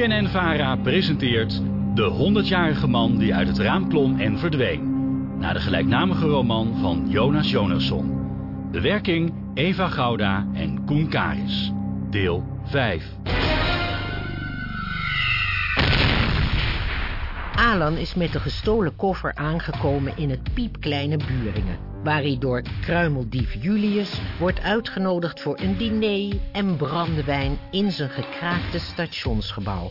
BNN-VARA presenteert De 100-jarige man die uit het raam klom en verdween. Naar de gelijknamige roman van Jonas Jonasson. Bewerking Eva Gouda en Koen Karis. Deel 5. Alan is met de gestolen koffer aangekomen in het piepkleine Buringen... waar hij door kruimeldief Julius wordt uitgenodigd voor een diner en brandewijn... in zijn gekraakte stationsgebouw.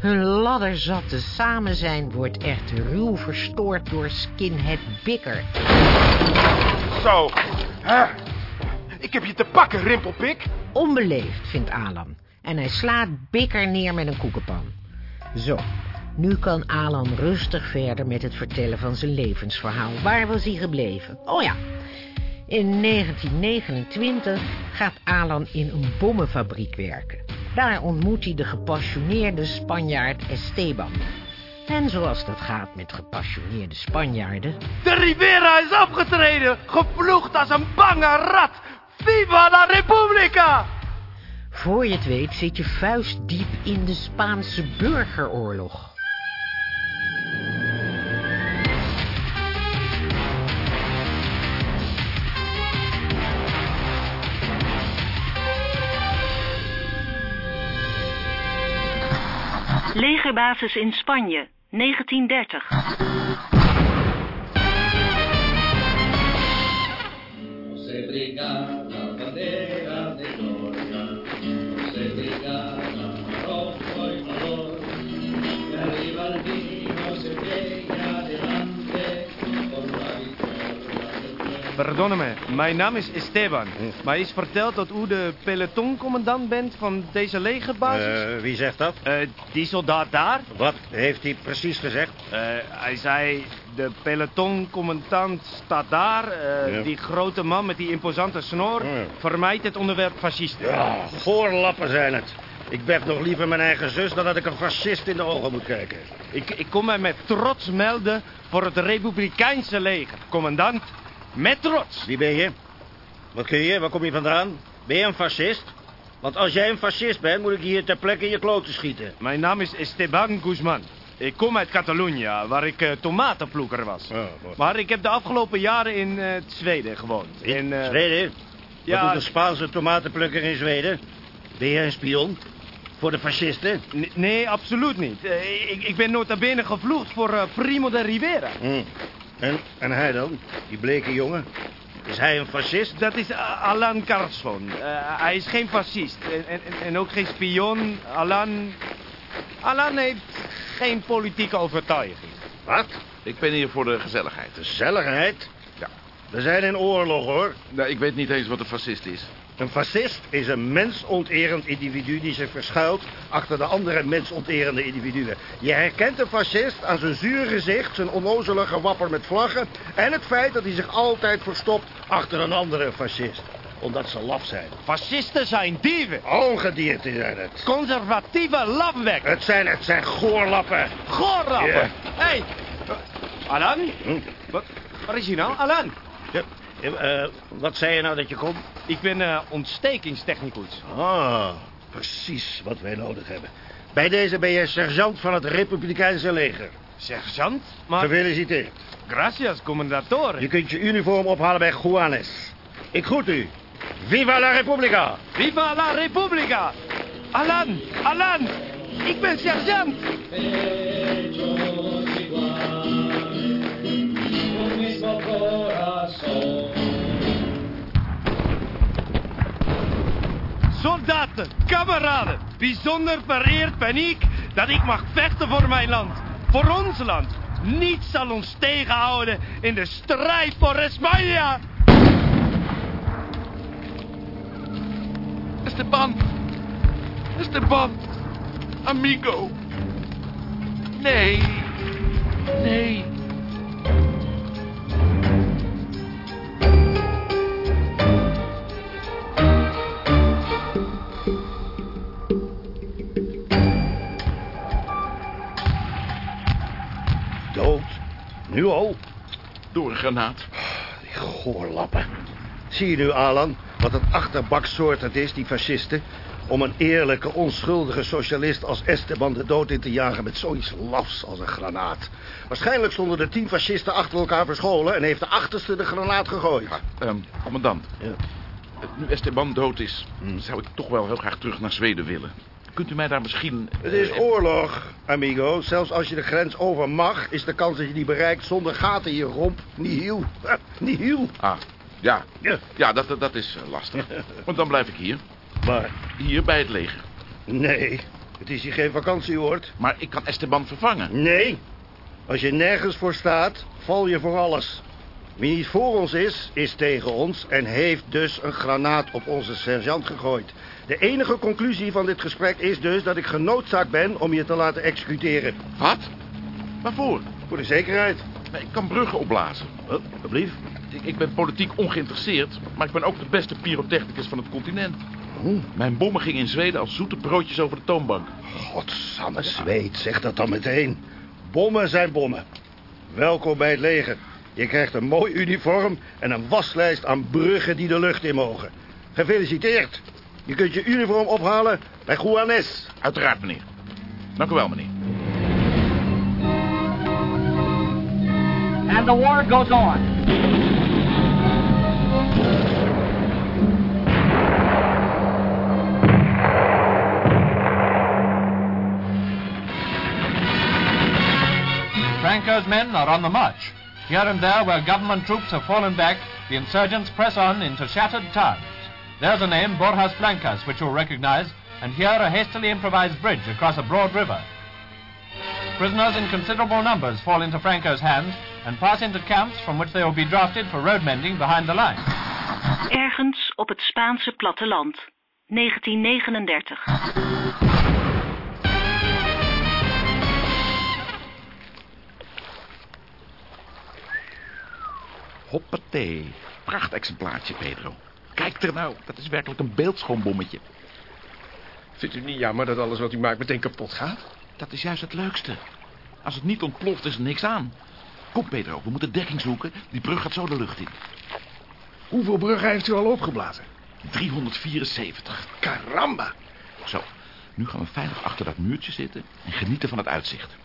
Hun ladderzatte samenzijn wordt echt ruw verstoord door skinhead Bikker. Zo. Hè? Ik heb je te pakken, rimpelpik. Onbeleefd, vindt Alan. En hij slaat Bikker neer met een koekenpan. Zo, nu kan Alan rustig verder met het vertellen van zijn levensverhaal. Waar was hij gebleven? Oh ja, in 1929 gaat Alan in een bommenfabriek werken. Daar ontmoet hij de gepassioneerde Spanjaard Esteban. En zoals dat gaat met gepassioneerde Spanjaarden... De Rivera is afgetreden, geploegd als een bange rat. Viva la Repubblica! Voor je het weet zit je vuistdiep in de Spaanse burgeroorlog. Legerbasis in Spanje, 1930. se Pardon me, mijn naam is Esteban. Mij is verteld dat u de pelotoncommandant bent van deze legerbasis. Eh, wie zegt dat? Eh, die soldaat daar? Wat heeft hij precies gezegd? Eh, hij zei, de pelotoncommandant staat daar. Ja. Die grote man met die imposante snor. Ja. Vermijdt het onderwerp fascisten. Ja, voorlappen zijn het. Ik beg nog liever mijn eigen zus dan dat ik een fascist in de ogen moet kijken. Ik, ik kom mij met trots melden voor het Republikeinse leger. Commandant, met trots. Wie ben je? Wat kun je? Waar kom je vandaan? Ben je een fascist? Want als jij een fascist bent, moet ik hier ter plekke in je kloten schieten. Mijn naam is Esteban Guzman. Ik kom uit Catalonië, waar ik eh, tomatenploeger was. Oh. Maar ik heb de afgelopen jaren in eh, Zweden gewoond. In eh, Zweden? ja. Wat doet een Spaanse tomatenplukker in Zweden? Ben je een spion? Voor de fascisten? n- Nee, absoluut niet. Ik, ik ben nota bene gevloegd voor Primo de Rivera. Hm. En, en hij dan? Die bleke jongen? Is hij een fascist? Dat is Alan Carlsson. Eh, hij is geen fascist en, en, en ook geen spion. Alan... Alan heeft geen politieke overtuiging. Wat? Ik ben hier voor de gezelligheid. Gezelligheid? Ja. We zijn in oorlog, hoor. Nou, ik weet niet eens wat een fascist is. Een fascist is een mensonterend individu die zich verschuilt achter de andere mensonterende individuen. Je herkent een fascist aan zijn zuur gezicht, zijn onnozele gewapper met vlaggen... en het feit dat hij zich altijd verstopt achter een andere fascist. Omdat ze laf zijn. Fascisten zijn dieven. Ongedierte zijn het. Conservatieve lafwekken. Het zijn, het zijn goorlappen. Goorlappen. Ja. Hé. Hey. Alan? Hm? Wat, is hij nou? Alan? Ja, eh, wat zei je nou dat je komt? Ik ben eh, ontstekingstechnicus. Ah, precies wat wij nodig hebben. Bij deze ben je sergeant van het Republikeinse leger. Sergeant? Maar... Gefeliciteerd. Gracias, commandatore. Je kunt je uniform ophalen bij Juanes. Ik groet u. Viva la Repubblica! Viva la Repubblica! Alan! Alan! Ik ben sergeant! Soldaten, kameraden, bijzonder vereerd ben ik dat ik mag vechten voor mijn land. Voor ons land. Niets zal ons tegenhouden in de strijd voor España. Esteban! Esteban! Amigo! Nee! Nee! Nu al? Door een granaat. Die goorlappen. Zie je nu, Alan, wat een achterbaksoort het is, die fascisten? om een eerlijke, onschuldige socialist als Esteban de dood in te jagen met zoiets lafs als een granaat. Waarschijnlijk stonden de tien fascisten achter elkaar verscholen en heeft de achterste de granaat gegooid. Ehm, commandant, Ja. eh, nu Esteban dood is, zou ik toch wel heel graag terug naar Zweden willen. Kunt u mij daar misschien... Het is eh, oorlog, amigo. Zelfs als je de grens over mag, is de kans dat je die bereikt zonder gaten in je romp nihil. Nihil. Ah, ja. Ja. Dat, dat- is eh, lastig. Want dan blijf ik hier. Maar Hier bij het leger. nee, het is hier geen vakantieoord. Maar ik kan Esteban vervangen. Nee, als je nergens voor staat, val je voor alles. Wie niet voor ons is, is tegen ons en heeft dus een granaat op onze sergeant gegooid. De enige conclusie van dit gesprek is dus dat ik genoodzaakt ben om je te laten executeren. Wat? Waarvoor? Voor de zekerheid. Ik kan bruggen opblazen. Oh, alsjeblieft. Ik, ik ben politiek ongeïnteresseerd, maar ik ben ook de beste pyrotechnicus van het continent. Oeh. Mijn bommen gingen in Zweden als zoete broodjes over de toonbank. Godsamme zweet, zeg dat dan meteen. Bommen zijn bommen. Welkom bij het leger. Je krijgt een mooi uniform en een waslijst aan bruggen die de lucht in mogen. Gefeliciteerd. Je kunt je uniform ophalen bij Juanes. Uiteraard, meneer. Dank u wel, meneer. And the war goes on. Franco's men are on the march. Here and there, where government troops have fallen back, the insurgents press on into shattered towns. There's a name, Borjas Blancas, which you'll recognize, and here a hastily improvised bridge across a broad river. Prisoners in considerable numbers fall into Franco's hands and pass into camps from which they will be drafted for road mending behind the lines. Ergens op het Spaanse platteland. 1939. Hoppatee. Prachtexemplaartje, Pedro. Kijk er nou. Dat is werkelijk een beeldschoon bommetje. Vindt u niet jammer dat alles wat u maakt meteen kapot gaat? Dat is juist het leukste. Als het niet ontploft, is er niks aan. Kom, Pedro. We moeten dekking zoeken. Die brug gaat zo de lucht in. Hoeveel bruggen heeft u al opgeblazen? 374. Caramba! Zo. Nu gaan we veilig achter dat muurtje zitten en genieten van het uitzicht.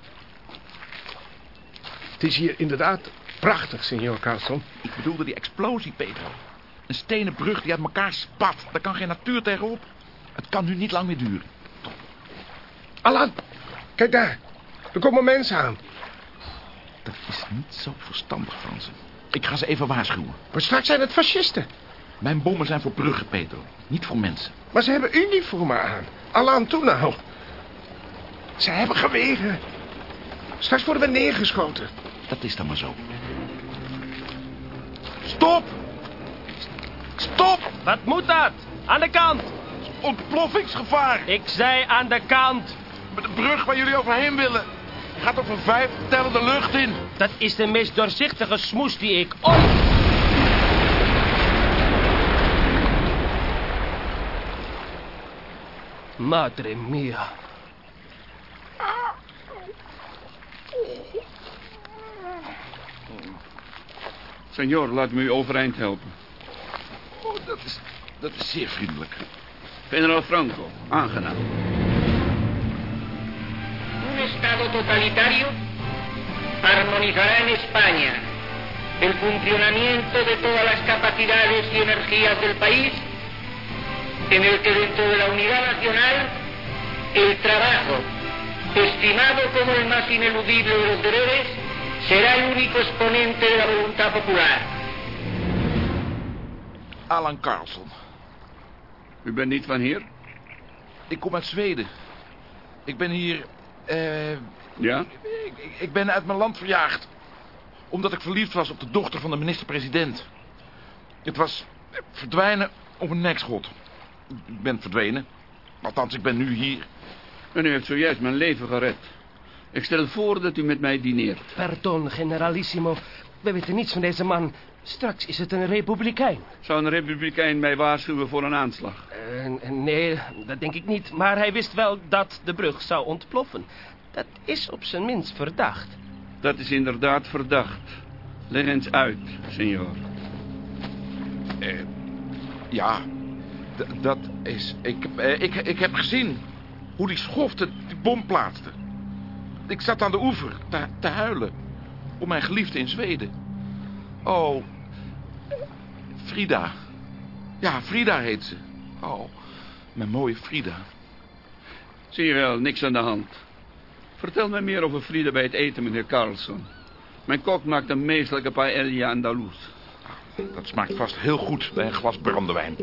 Het is hier inderdaad prachtig, senor Carlson. Ik bedoelde die explosie, Pedro. Een stenen brug die uit elkaar spat. Daar kan geen natuur tegenop. Het kan nu niet lang meer duren. Alan, kijk daar. Er komen mensen aan. Dat is niet zo verstandig van ze. Ik ga ze even waarschuwen. Maar straks zijn het fascisten. Mijn bommen zijn voor bruggen, Pedro. Niet voor mensen. Maar ze hebben uniformen aan. Alan, toe nou. Ze hebben geweren. Straks worden we neergeschoten. Dat is dan maar zo. Stop! Stop! Wat moet dat? Aan de kant. Ontploffingsgevaar! Ik zei aan de kant. Met de brug waar jullie overheen willen. Gaat over vijf tellen de lucht in. Dat is de meest doorzichtige smoes die ik ooit... Madre mia. Senor, laat me u overeind helpen. Dat is, dat is zeer vriendelijk. Generaal Franco, aangenaam. Un Estado totalitario armonizará en España el funcionamiento de todas las capacidades y energías del país, en el que dentro de la unidad nacional el trabajo, estimado como el más ineludible de los deberes, será el único exponente de la voluntad popular. Alan Carlson. U bent niet van hier? Ik kom uit Zweden. Ik ben hier... eh, Ja? ik, ik- ik ben uit mijn land verjaagd. Omdat ik verliefd was op de dochter van de minister-president. Het was verdwijnen op een nekschot. Ik ben verdwenen. Althans, ik ben nu hier. En u heeft zojuist mijn leven gered. Ik stel voor dat u met mij dineert. Pardon, generalissimo. We weten niets van deze man. Straks is het een republikein. Zou een republikein mij waarschuwen voor een aanslag? Eh, nee, dat denk ik niet. Maar hij wist wel dat de brug zou ontploffen. Dat is op zijn minst verdacht. Dat is inderdaad verdacht. Leg eens uit, senor. Eh, ja, dat is... Ik, heb- eh, ik, ik heb gezien hoe die schofte die bom plaatste. Ik zat aan de oever te, te huilen. Om mijn geliefde in Zweden. Oh. Frida. Ja, Frida heet ze. Oh, mijn mooie Frida. Zie je wel, niks aan de hand. Vertel mij meer over Frida bij het eten, meneer Carlson. Mijn kok maakt een meestelijke paella andaluz. Dat smaakt vast heel goed bij een glas brandewijn.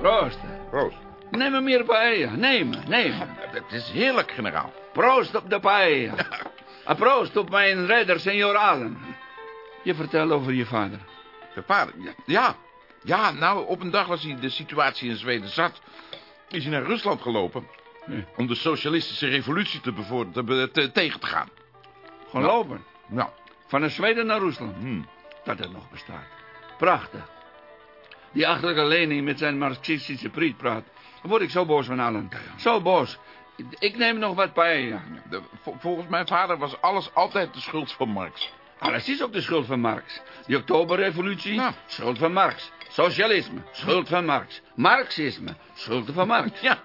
Proost. Proost. Neem me meer paella. Neem, neem. Het is heerlijk, generaal. Proost op de paella. En proost op mijn redder, senor Allen. Je vertelt over je vader. Je vader? Ja, ja. Nou, op een dag was hij de situatie in Zweden zat. Is hij naar Rusland gelopen. Om de socialistische revolutie te te, te- tegen te gaan. Gelopen. Nou, Van de Zweden naar Rusland. hmm. Dat het nog bestaat. Prachtig. Die achterlijke Lenin met zijn marxistische prietpraat. Dan word ik zo boos van allen. Zo boos. Ik neem nog wat paella. De- vol- volgens mijn vader was alles altijd de schuld van Marx. Alles is ook de schuld van Marx. Die oktoberrevolutie, schuld van Marx. Socialisme, schuld van Marx. Marxisme, schuld van Marx. Ja,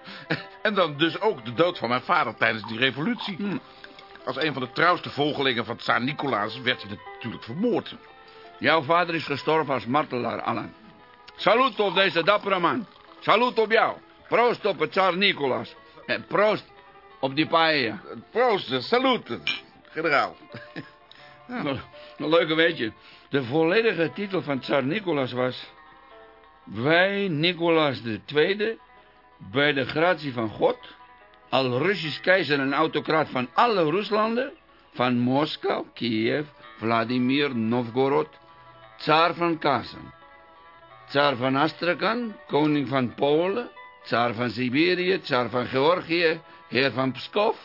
en dan dus ook de dood van mijn vader tijdens die revolutie. Hm. Als een van de trouwste volgelingen van Tsar Nicolaas werd hij natuurlijk vermoord. Jouw vader is gestorven als martelaar, Allen. Salut op deze dappere man. Salut op jou. Proost op het tsar Nicolaas. En proost op die paella. Proost, eh, salut, generaal. Een een leuke weetje. De volledige titel van tsar Nicolaas was... Wij, Nicolaas II, bij de gratie van God... al Russisch keizer en autocraat van alle Ruslanden... van Moskou, Kiev, Vladimir, Novgorod... tsaar van Kazan... tsaar van Astrakhan, koning van Polen... tsaar van Siberië, tsaar van Georgië... heer van Pskov...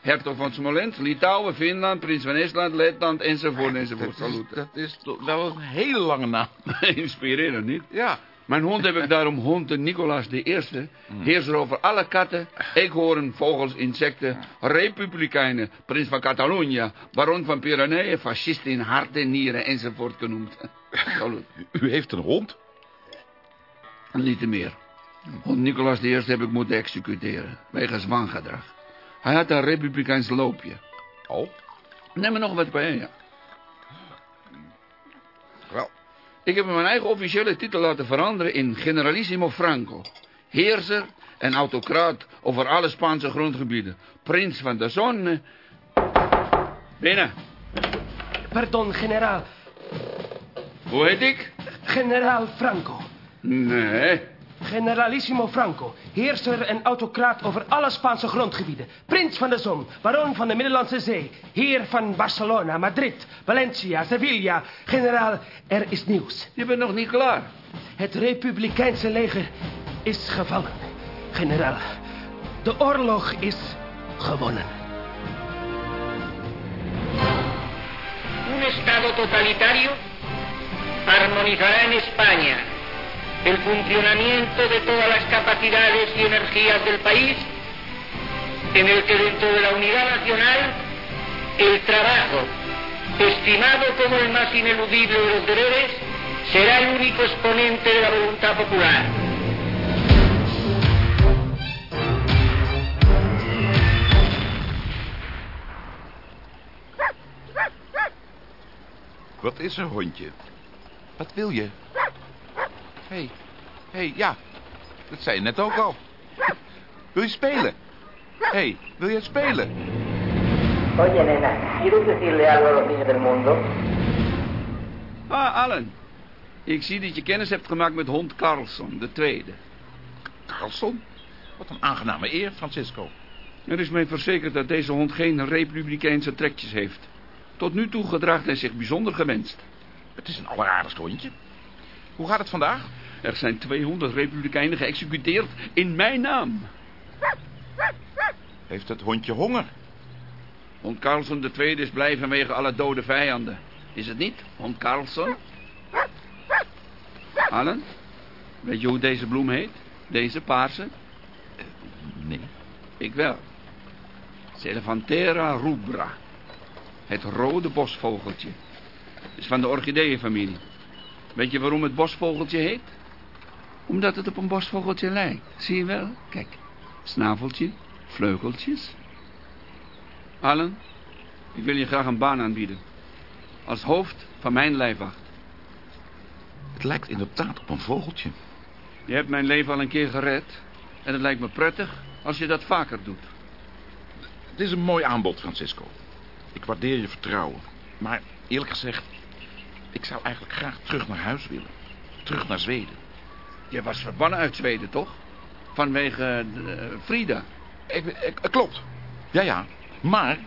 hertog van Smolensk, Litouwen, Finland, prins van Estland, Letland, enzovoort, enzovoort. Dat is, dat is toch wel een hele lange naam. Inspirerend, niet? Ja. Mijn hond heb ik daarom hond de Nicolaas de Eerste. Heerser over alle katten, eekhoorn, vogels, insecten, republikeinen, prins van Catalonië, baron van Pyreneeën, fascist in hart en nieren enzovoort genoemd. U heeft een hond? Niet te meer. Nicolaas de Eerste heb ik moeten executeren, wegens wangedrag. Hij had een republikeins loopje. Oh, Neem me nog wat bij, ja. wel. Ik heb mijn eigen officiële titel laten veranderen in Generalissimo Franco. Heerser en autocraat over alle Spaanse grondgebieden. Prins van de zon. Binnen. Pardon, generaal. Hoe heet ik? Generaal Franco. Nee. Generalissimo Franco. Heerser en autocraat over alle Spaanse grondgebieden. Prins van de zon. Baron van de Middellandse Zee. Heer van Barcelona, Madrid, Valencia, Sevilla. Generaal, er is nieuws. Je bent nog niet klaar. Het Republikeinse leger is gevallen. Generaal, de oorlog is gewonnen. Un Estado totalitario armonizará en España el funcionamiento de todas las capacidades y energías del país, en el que dentro de la unidad nacional el trabajo, estimado como el más ineludible de los deberes, será el único exponente de la voluntad popular. Wat is er, hondje? Wat wil? Hé, hey, hey, ja. Dat zei je net ook al. Wil je spelen? Hé, hey, wil je spelen? Oye, nena, ¿quieres decirle algo a los niños del mundo? Ah, Allen. Ik zie dat je kennis hebt gemaakt met hond Carlson, de tweede. Carlson? Wat een aangename eer, Francisco. Er is mij verzekerd dat deze hond geen republikeinse trekjes heeft. Tot nu toe gedraagt hij zich bijzonder gewenst. Het is een alleraardigst hondje. Hoe gaat het vandaag? Er zijn 200 republikeinen geëxecuteerd in mijn naam. Heeft het hondje honger? Hond Carlson de tweede is blij vanwege alle dode vijanden. Is het niet, hond Carlson? Allen, weet je hoe deze bloem heet? Deze paarse? Nee. Ik wel. Selephantera rubra. Het rode bosvogeltje. is van de orchideeënfamilie. Weet je waarom het bosvogeltje heet? Omdat het op een bosvogeltje lijkt. Zie je wel? Kijk, snaveltje, vleugeltjes. Allen, ik wil je graag een baan aanbieden. Als hoofd van mijn lijfwacht. Het lijkt inderdaad op een vogeltje. Je hebt mijn leven al een keer gered. En het lijkt me prettig als je dat vaker doet. Het is een mooi aanbod, Francisco. Ik waardeer je vertrouwen. Maar eerlijk gezegd, ik zou eigenlijk graag terug naar huis willen. Terug naar Zweden. Je was verbannen uit Zweden, toch? Vanwege eh, Frida. Ik, ik- klopt. Ja, ja. Maar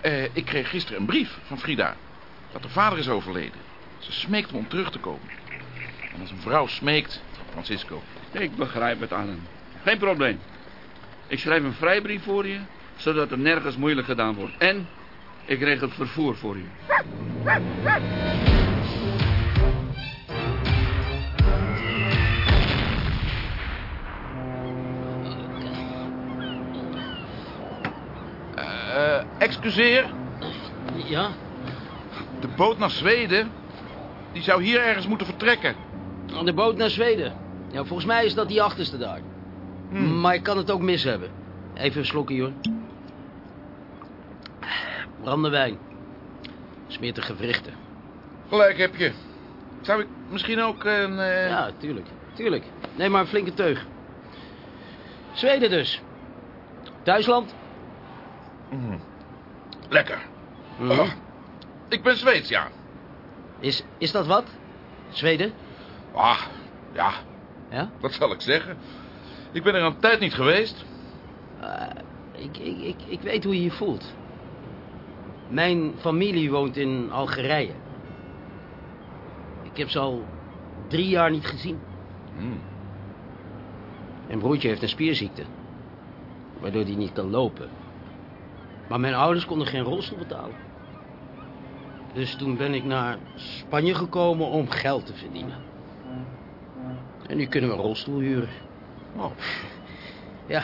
eh, ik kreeg gisteren een brief van Frida. Dat haar vader is overleden. Ze smeekt me om terug te komen. En als een vrouw smeekt, Francisco. Ik begrijp het, Allen. Geen probleem. Ik schrijf een vrijbrief voor je, zodat er nergens moeilijk gedaan wordt. En ik regel het vervoer voor je. Excuseer. Ja? De boot naar Zweden, die zou hier ergens moeten vertrekken. De boot naar Zweden. Ja, volgens mij is dat die achterste daar. Maar ik kan het ook mis hebben. Even een slokje, hoor. Brandewijn. Smeert de gewrichten. Gelijk heb je. Zou ik misschien ook een... eh, Ja, tuurlijk. Tuurlijk. Neem maar een flinke teug. Zweden dus. Duitsland? mm, Lekker. Oh, ik ben Zweeds, ja. Is, is dat wat? Zweden? Ah, ja. Ja? Wat zal ik zeggen? Ik ben er een tijd niet geweest. Eh, ik, ik, ik, ik weet hoe je je voelt. Mijn familie woont in Algerije. Ik heb ze al drie jaar niet gezien. Hmm. Mijn broertje heeft een spierziekte. Waardoor hij niet kan lopen. Maar mijn ouders konden geen rolstoel betalen. Dus toen ben ik naar Spanje gekomen om geld te verdienen. En nu kunnen we een rolstoel huren. Oh. Ja,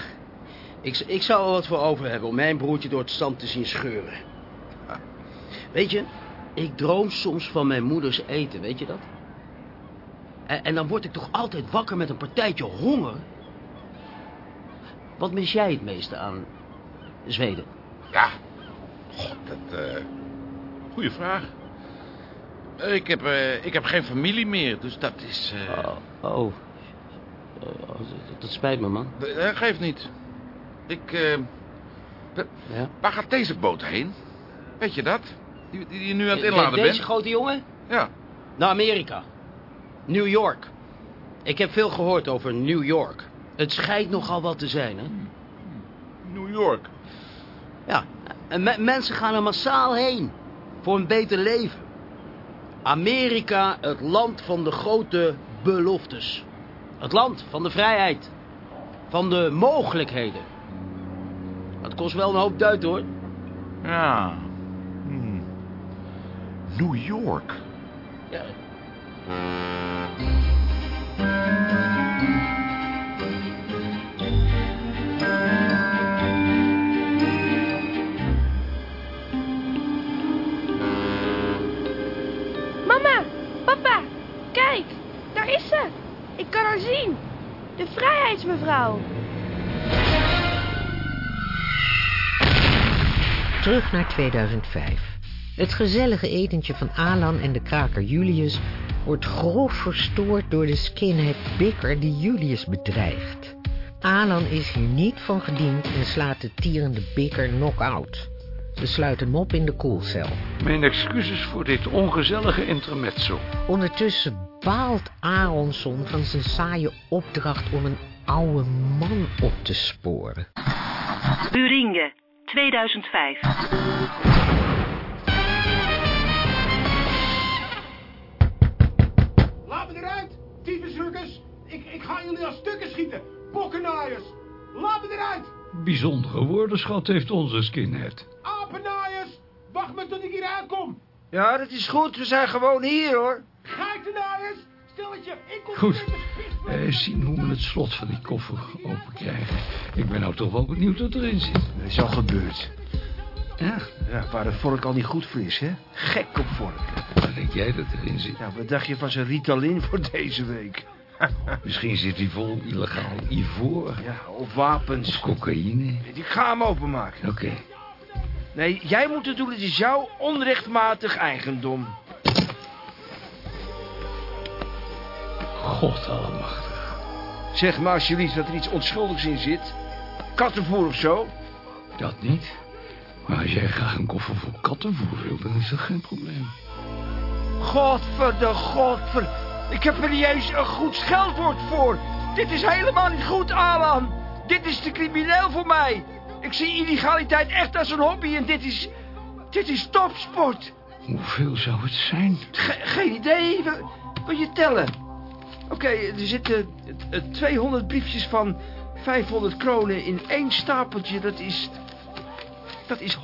ik, ik zou er wat voor over hebben om mijn broertje door het zand te zien scheuren. Weet je, ik droom soms van mijn moeders eten, weet je dat? En, en dan word ik toch altijd wakker met een partijtje honger. Wat mis jij het meeste aan Zweden? Ja. God, dat... eh Goeie vraag. Eh, Ik heb, eh, ik heb geen familie meer, dus dat is... Oh, oh. Oh, dat, dat spijt me, man. Dat geeft niet. Ik... Ja? Waar gaat deze boot heen? Weet je dat? Die, die je nu aan het De- inladen Deze bent? grote jongen? Ja. Naar Amerika. New York. Ik heb veel gehoord over New York. Het schijnt nogal wat te zijn, hè? New York. Ja, en me- mensen gaan er massaal heen. Voor een beter leven. Amerika, het land van de grote beloftes. Het land van de vrijheid. Van de mogelijkheden. Het kost wel een hoop duit, hoor. Ja. Hmm. New York. Ja. Vrijheidsmevrouw. Terug naar 2005. Het gezellige etentje van Alan en de kraker Julius wordt grof verstoord door de skinhead Bikker die Julius bedreigt. Alan is hier niet van gediend en slaat de tierende Bikker knock-out. Ze sluiten hem op in de koelcel. Mijn excuses voor dit ongezellige intermezzo. Ondertussen baalt Aronson van zijn saaie opdracht om een oude man op te sporen. Buringe, 2005. Laat me eruit, tyfusrukkers. Ik, ik ga jullie als stukken schieten. Bokkennaaiers. Laat me eruit. Bijzondere woordenschat heeft onze skinhead. Apennaaiers. Wacht maar tot ik hier uitkom. Ja, dat is goed. We zijn gewoon hier, hoor. Geitennaaiers. Stelletje, ik kom... Goed. Eh, zien hoe we het slot van die koffer open krijgen. Ik ben nou toch wel benieuwd wat erin zit. Dat is al gebeurd. Ja. Ja, waar de vork al niet goed voor is, hè? Gek op vork. Waar denk jij dat erin zit? Nou, wat dacht je van zijn Ritalin voor deze week? Misschien zit hij vol illegaal ivoor. Ja, of wapens. Of cocaïne. Ik ga hem openmaken. Oké. Nee, jij moet het doen. Het is jouw onrechtmatig eigendom. God allemachtig. Zeg maar alsjeblieft dat er iets onschuldigs in zit. Kattenvoer of zo. Dat niet. Maar als jij graag een koffer vol kattenvoer wil, dan is dat geen probleem. Godverde, godver... Ik heb er niet eens een goed scheldwoord voor. Dit is helemaal niet goed, Alan. Dit is te crimineel voor mij. Ik zie illegaliteit echt als een hobby en dit is... Dit is topsport. Hoeveel zou het zijn? Ge- geen idee. Wil, wil je tellen? Oké, er zitten eh, eh, 200 briefjes van 500 kronen in één stapeltje. Dat is... Dat is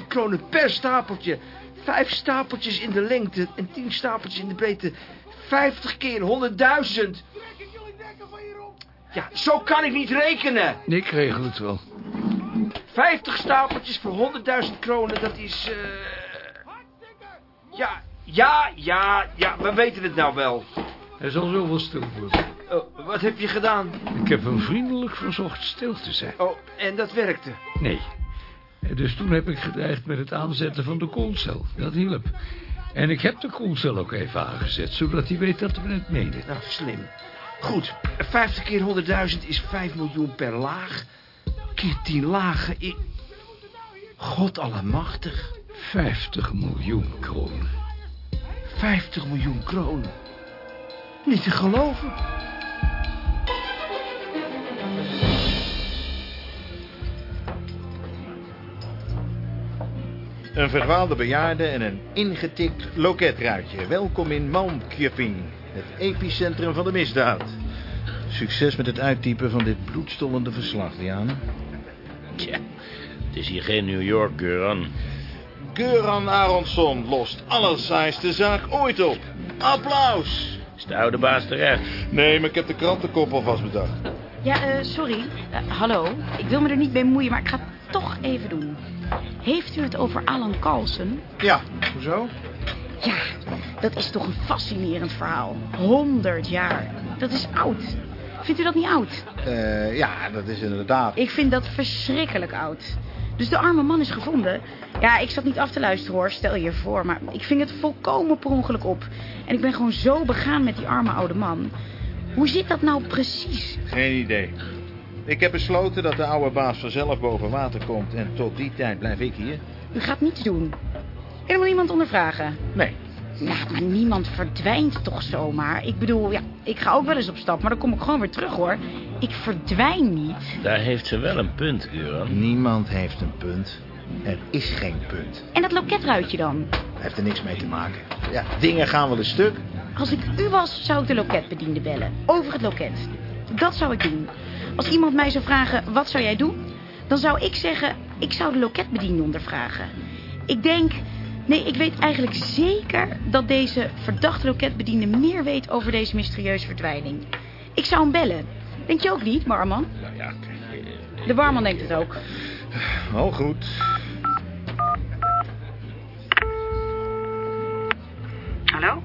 100.000 kronen per stapeltje. Vijf stapeltjes in de lengte en 10 stapeltjes in de breedte. 50 keer 100.000. Ja, zo kan ik niet rekenen. Ik regel het wel. 50 stapeltjes voor 100.000 kronen, dat is... eh, Ja, ja, ja, ja, we weten het nou wel. Hij zal zo wel stil worden. Oh, wat heb je gedaan? Ik heb hem vriendelijk verzocht stil te zijn. Oh, en dat werkte. Nee. Dus toen heb ik gedreigd met het aanzetten van de koelcel. Dat hielp. En ik heb de koelcel ook even aangezet, zodat hij weet dat we het menen. Nou, slim. Goed, 50 keer 100.000 is 5 miljoen per laag. 10 lagen i... God allemachtig. 50 miljoen kronen. 50 miljoen kronen. Niet te geloven. Een verdwaalde bejaarde en een ingetikt loketruitje. Welkom in Malmkjöping, het epicentrum van de misdaad. Succes met het uittypen van dit bloedstollende verslag, Diana. Tja, het is hier geen New York, Göran. Göran Aronsson lost allersaaiste zaak ooit op. Applaus! Is de oude baas terecht? Nee, maar ik heb de krantenkop alvast bedacht. Ja, eh, sorry. Eh, hallo. Ik wil me er niet mee moeien, maar ik ga het toch even doen. Heeft u het over Alan Carlsen? Ja, hoezo? Ja, dat is toch een fascinerend verhaal. 100 jaar. Dat is oud. Vindt u dat niet oud? Eh, ja, dat is inderdaad. Ik vind dat verschrikkelijk oud. Dus de arme man is gevonden. Ja, ik zat niet af te luisteren hoor, stel je voor. Maar ik ving het volkomen per ongeluk op. En ik ben gewoon zo begaan met die arme oude man. Hoe zit dat nou precies? Geen idee. Ik heb besloten dat de oude baas vanzelf boven water komt... en tot die tijd blijf ik hier. U gaat niets doen. Helemaal niemand ondervragen. Nee. Nou, maar niemand verdwijnt toch zomaar? Ik bedoel, ja, ik ga ook wel eens op stap, maar dan kom ik gewoon weer terug hoor. Ik verdwijn niet. Daar heeft ze wel een punt, Göran. Niemand heeft een punt. Er is geen punt. En dat loketruitje dan? Heeft er niks mee te maken. Ja, dingen gaan wel een stuk. Als ik u was, zou ik de loketbediende bellen. Over het loket. Dat zou ik doen. Als iemand mij zou vragen, wat zou jij doen? Dan zou ik zeggen, ik zou de loketbediende ondervragen. Ik denk, nee, ik weet eigenlijk zeker dat deze verdachte loketbediende meer weet over deze mysterieuze verdwijning. Ik zou hem bellen. Denk je ook niet, Barman? Nou ja, De barman denkt het ook. Al goed. Hallo?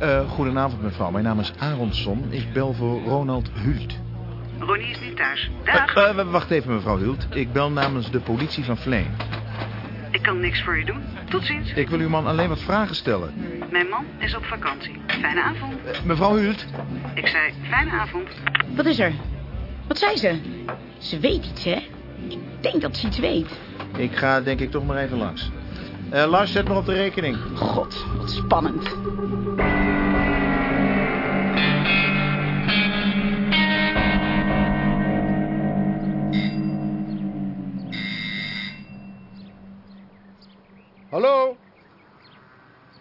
Eh, goedenavond, mevrouw. Mijn naam is Aronsson. Ik bel voor Ronald Hult. Ronnie is niet thuis. Dag. Eh, eh, wacht even, mevrouw Hult. Ik bel namens de politie van Vleen. Ik kan niks voor je doen. Tot ziens. Ik wil uw man alleen wat vragen stellen. Mijn man is op vakantie. Fijne avond. Mevrouw Hult? Ik zei fijne avond. Wat is er? Wat zei ze? Ze weet iets, hè? Ik denk dat ze iets weet. Ik ga denk ik toch maar even langs. Eh, Lars, zet maar op de rekening. God, wat spannend.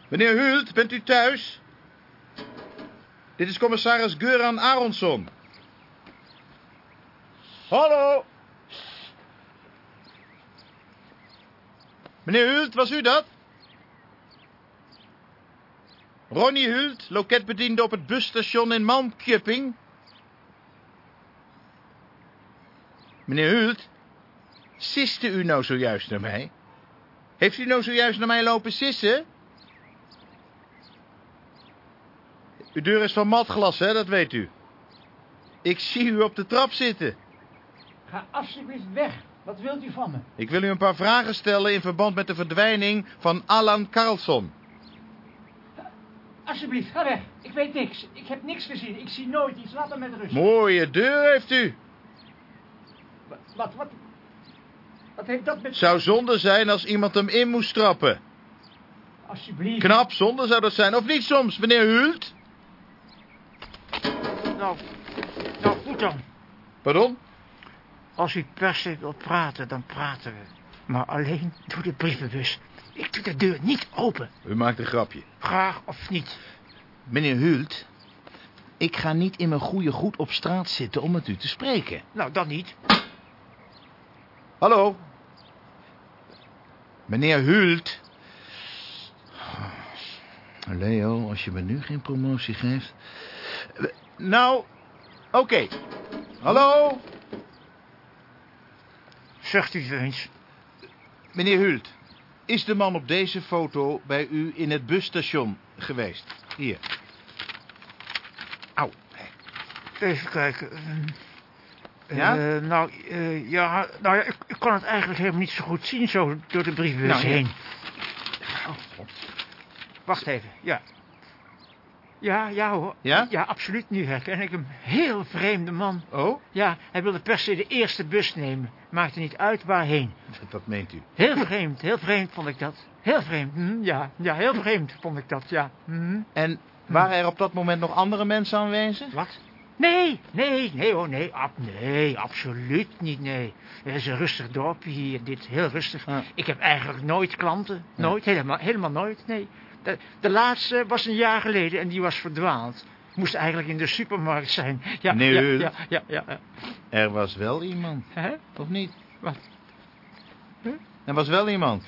Meneer Hult, bent u thuis? Dit is commissaris Göran Aronsson. Hallo? Meneer Hult, was u dat? Ronnie Hult, loketbediende op het busstation in Malmkjöping. Meneer Hult? Siste u nou zojuist naar mij? Heeft u nou zojuist naar mij lopen sissen? Uw deur is van matglas, hè, dat weet u. Ik zie u op de trap zitten. Ga alsjeblieft weg. Wat wilt u van me? Ik wil u een paar vragen stellen in verband met de verdwijning van Alan Carlson. Alsjeblieft, ga weg. Ik weet niks. Ik heb niks gezien. Ik zie nooit iets. Laat me met rust. Mooie deur heeft u. Wat, wat, wat, wat heeft dat met... Zou zonde zijn als iemand hem in moest trappen. Alsjeblieft. Knap zonde zou dat zijn, of niet soms, meneer Hult? Nou, nou goed dan. Pardon? Als u per se wilt praten, dan praten we. Maar alleen door de brievenbus. Ik doe de deur niet open. U maakt een grapje. Graag of niet. Meneer Hult, ik ga niet in mijn goede goed op straat zitten om met u te spreken. Nou, dan niet. Hallo? Meneer Hult. Leo, als je me nu geen promotie geeft... Nou, oké. Hallo? Zegt u eens. Meneer Hult, is de man op deze foto bij u in het busstation geweest? Hier. Au. Even kijken. Eh, Ja? eh, nou, eh, ja, nou ja, ik, ik kan het eigenlijk helemaal niet zo goed zien zo door de brievenbus Nou, ja. heen. Wacht even, ja. Ja, ja hoor. Ja? Ja, absoluut. Nu herken ik hem. Heel vreemde man. Oh? Ja, hij wilde per se de eerste bus nemen. Maakte niet uit waarheen. Dat meent u. Heel vreemd, heel vreemd vond ik dat. Heel vreemd, hm, ja. Ja, heel vreemd vond ik dat, ja. Hm. En waren er op dat moment nog andere mensen aanwezig? Wat? Nee, nee, nee hoor, nee, ab, nee, absoluut niet, nee. Het is een rustig dorpje hier, dit, heel rustig. Ik heb eigenlijk nooit klanten, nooit, helemaal, helemaal nooit, nee. De, de laatste was een jaar geleden en die was verdwaald. Moest eigenlijk in de supermarkt zijn. Ja, Nee, ja, ja, ja, ja, ja. Er was wel iemand. Hè? Of niet? Wat? Er was wel iemand.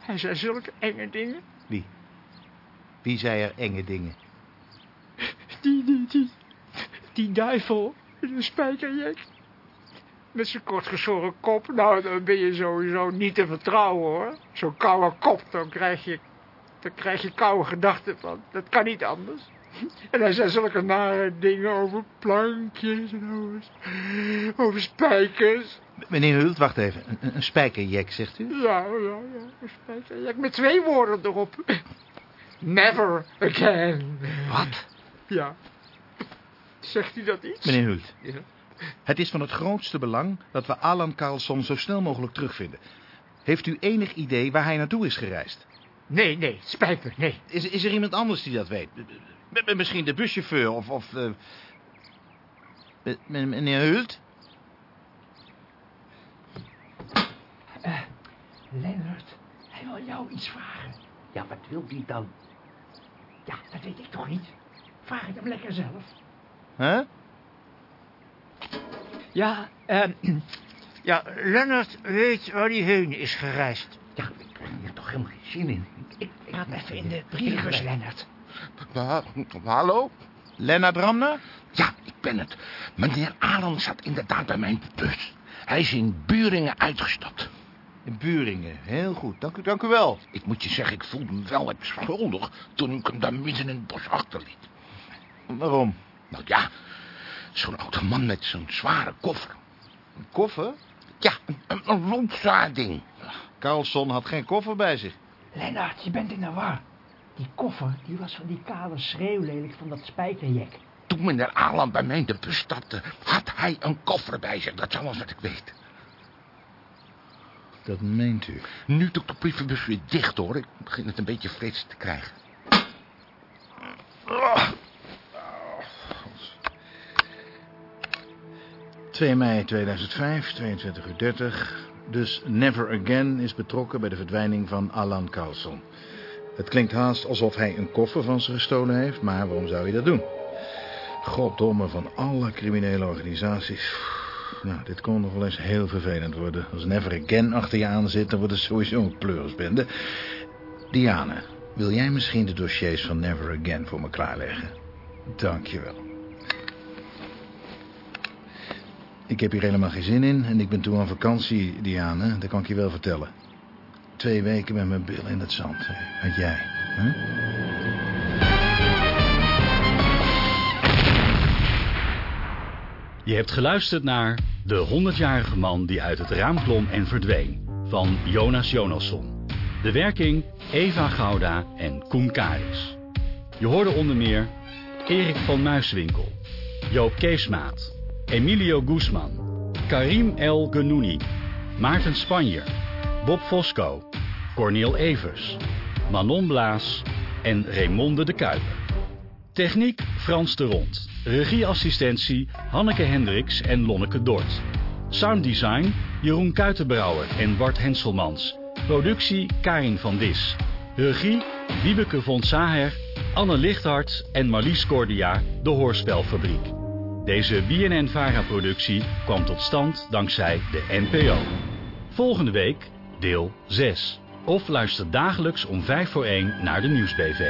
Hij zei zulke enge dingen. Wie? Wie zei er enge dingen? Die, die, die, die duivel in een spijkerjek. Met zijn kortgeschoren kop. Nou, dan ben je sowieso niet te vertrouwen, hoor. Zo'n koude kop, dan krijg je, dan krijg je koude gedachten van. Dat kan niet anders. En hij zei zulke nare dingen over plankjes en over, over spijkers. Meneer Hult, wacht even. Een, een- een spijkerjek, zegt u? Ja, ja, ja, een spijkerjek met twee woorden erop. Never again. Wat? Ja. Zegt u dat iets? Meneer Hult. Ja. Het is van het grootste belang dat we Alan Carlson zo snel mogelijk terugvinden. Heeft u enig idee waar hij naartoe is gereisd? Nee, nee, spijt me, nee. Is, is er iemand anders die dat weet? M- m- Misschien de buschauffeur of... of eh, meneer Hult? Lennart, hij wil jou iets vragen. Ja, wat wil die dan? Ja, dat weet ik toch niet. Vraag het hem lekker zelf. Huh? Ja, ehm, ja, Lennart weet waar hij heen is gereisd. Ja, ik krijg hier toch helemaal geen zin in. Ik, ik Laat even in de brievenbus, Lennart. Hallo? Lennart Ramner? Ja, ik ben het. Meneer Alan zat inderdaad bij mijn bus. Hij is in Buringen uitgestapt. In Buringen, heel goed. Dank u, dank u wel. Ik moet je zeggen, ik voelde me wel wat schuldig toen ik hem daar midden in het bos achterliet. Waarom? Nou ja, zo'n oude man met zo'n zware koffer. Een koffer? Ja, een, een, een rond zwaar ding. Carlson had geen koffer bij zich. Lennart, je bent in de war. Die koffer, die was van die kale schreeuwlelijk van dat spijkerjek. Toen meneer Alan bij mij in de bus stapte, had hij een koffer bij zich. Dat is alles wat ik weet. Dat meent u. Nu doe ik de brievenbus weer dicht, hoor. Ik begin het een beetje vrees te krijgen. 2 mei 2005, 22 uur 30. Dus Never Again is betrokken bij de verdwijning van Alan Carlson. Het klinkt haast alsof hij een koffer van ze gestolen heeft, maar waarom zou hij dat doen? Goddomme van alle criminele organisaties. Nou, dit kon nog wel eens heel vervelend worden. Als Never Again achter je aan zit, dan wordt het sowieso een pleurisbende. Diane, wil jij misschien de dossiers van Never Again voor me klaarleggen? Dank Ik heb hier helemaal geen zin in en ik ben toe aan vakantie, Diane. Dat kan ik je wel vertellen. Twee weken met mijn bil in het zand. Met jij, hè? Je hebt geluisterd naar De 100-jarige man die uit het raam klom en verdween van Jonas Jonasson. De werking Eva Gouda en Koen Karis. Je hoorde onder meer Erik van Muiswinkel, Joop Keesmaat, Emilio Guzman, Karim El Genouni, Maarten Spanjer, Bob Fosco, Cornel Evers, Manon Blaas en Raymonde de Kuiper. Techniek Frans de Rond. Regieassistentie Hanneke Hendricks en Lonneke Dort. Sounddesign Jeroen Kuitenbrouwer en Bart Henselmans. Productie Karin van Dis. Regie Wiebeke von Saher, Anne Lichthart en Marlies Cordia, de Hoorspelfabriek. Deze BNN-VARA-productie kwam tot stand dankzij de NPO. Volgende week deel 6. Of luister dagelijks om 5 voor 1 naar de Nieuwsbv.